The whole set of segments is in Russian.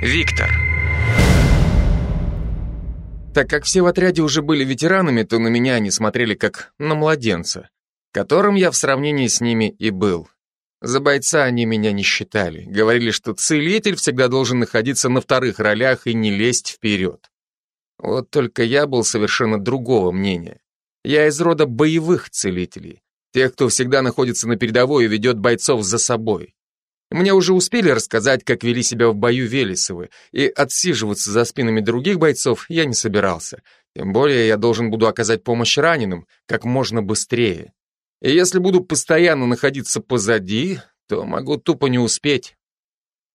Виктор. Так как все в отряде уже были ветеранами, то на меня они смотрели как на младенца, которым я в сравнении с ними и был. За бойца они меня не считали, говорили, что целитель всегда должен находиться на вторых ролях и не лезть вперед. Вот только я был совершенно другого мнения. Я из рода боевых целителей, тех, кто всегда находится на передовой и ведет бойцов за собой. Мне уже успели рассказать, как вели себя в бою Велесовы, и отсиживаться за спинами других бойцов я не собирался. Тем более я должен буду оказать помощь раненым как можно быстрее. И если буду постоянно находиться позади, то могу тупо не успеть.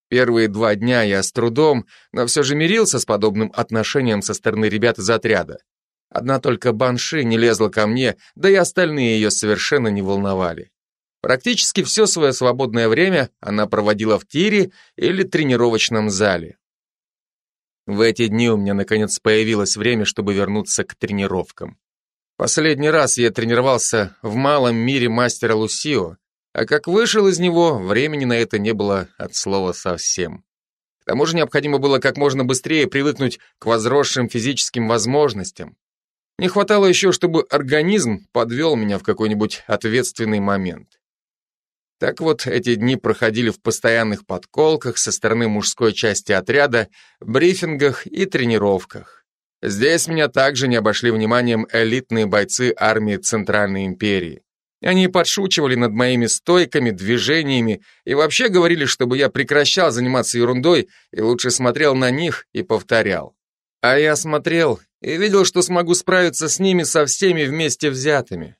Первые два дня я с трудом, но все же мирился с подобным отношением со стороны ребят из отряда. Одна только Банши не лезла ко мне, да и остальные ее совершенно не волновали. Практически все свое свободное время она проводила в тире или тренировочном зале. В эти дни у меня наконец появилось время, чтобы вернуться к тренировкам. Последний раз я тренировался в малом мире мастера Лусио, а как вышел из него, времени на это не было от слова совсем. К тому же необходимо было как можно быстрее привыкнуть к возросшим физическим возможностям. Не хватало еще, чтобы организм подвел меня в какой-нибудь ответственный момент. Так вот, эти дни проходили в постоянных подколках со стороны мужской части отряда, брифингах и тренировках. Здесь меня также не обошли вниманием элитные бойцы армии Центральной империи. Они подшучивали над моими стойками, движениями и вообще говорили, чтобы я прекращал заниматься ерундой и лучше смотрел на них и повторял. А я смотрел и видел, что смогу справиться с ними со всеми вместе взятыми.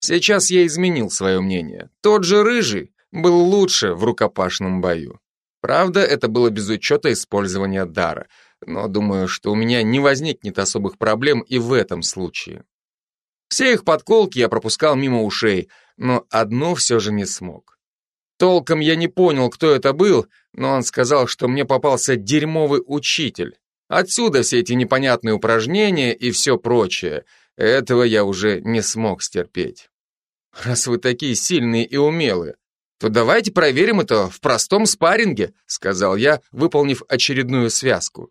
Сейчас я изменил свое мнение. Тот же Рыжий был лучше в рукопашном бою. Правда, это было без учета использования дара, но думаю, что у меня не возникнет особых проблем и в этом случае. Все их подколки я пропускал мимо ушей, но одно все же не смог. Толком я не понял, кто это был, но он сказал, что мне попался дерьмовый учитель. Отсюда все эти непонятные упражнения и все прочее. Этого я уже не смог стерпеть. «Раз вы такие сильные и умелые, то давайте проверим это в простом спарринге», сказал я, выполнив очередную связку.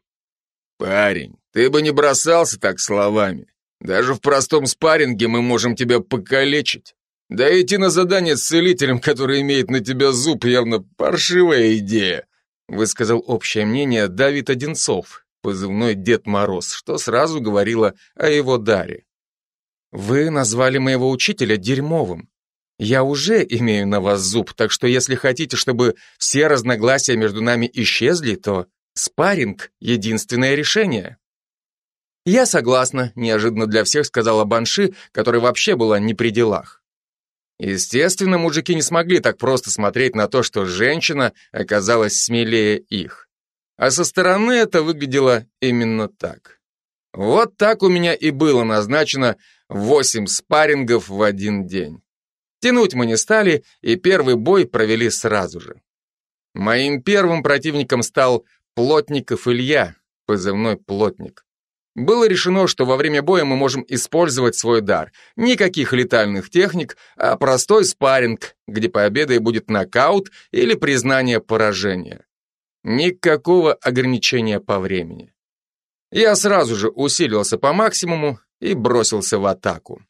«Парень, ты бы не бросался так словами. Даже в простом спарринге мы можем тебя покалечить. Да идти на задание с целителем, который имеет на тебя зуб, явно паршивая идея», высказал общее мнение Давид Одинцов, позывной Дед Мороз, что сразу говорило о его даре. Вы назвали моего учителя дерьмовым. Я уже имею на вас зуб, так что если хотите, чтобы все разногласия между нами исчезли, то спарринг — единственное решение. Я согласна, неожиданно для всех сказала Банши, которая вообще была не при делах. Естественно, мужики не смогли так просто смотреть на то, что женщина оказалась смелее их. А со стороны это выглядело именно так. Вот так у меня и было назначено Восемь спаррингов в один день. Тянуть мы не стали, и первый бой провели сразу же. Моим первым противником стал Плотников Илья, позывной Плотник. Было решено, что во время боя мы можем использовать свой дар. Никаких летальных техник, а простой спарринг, где победой будет нокаут или признание поражения. Никакого ограничения по времени. Я сразу же усилился по максимуму и бросился в атаку.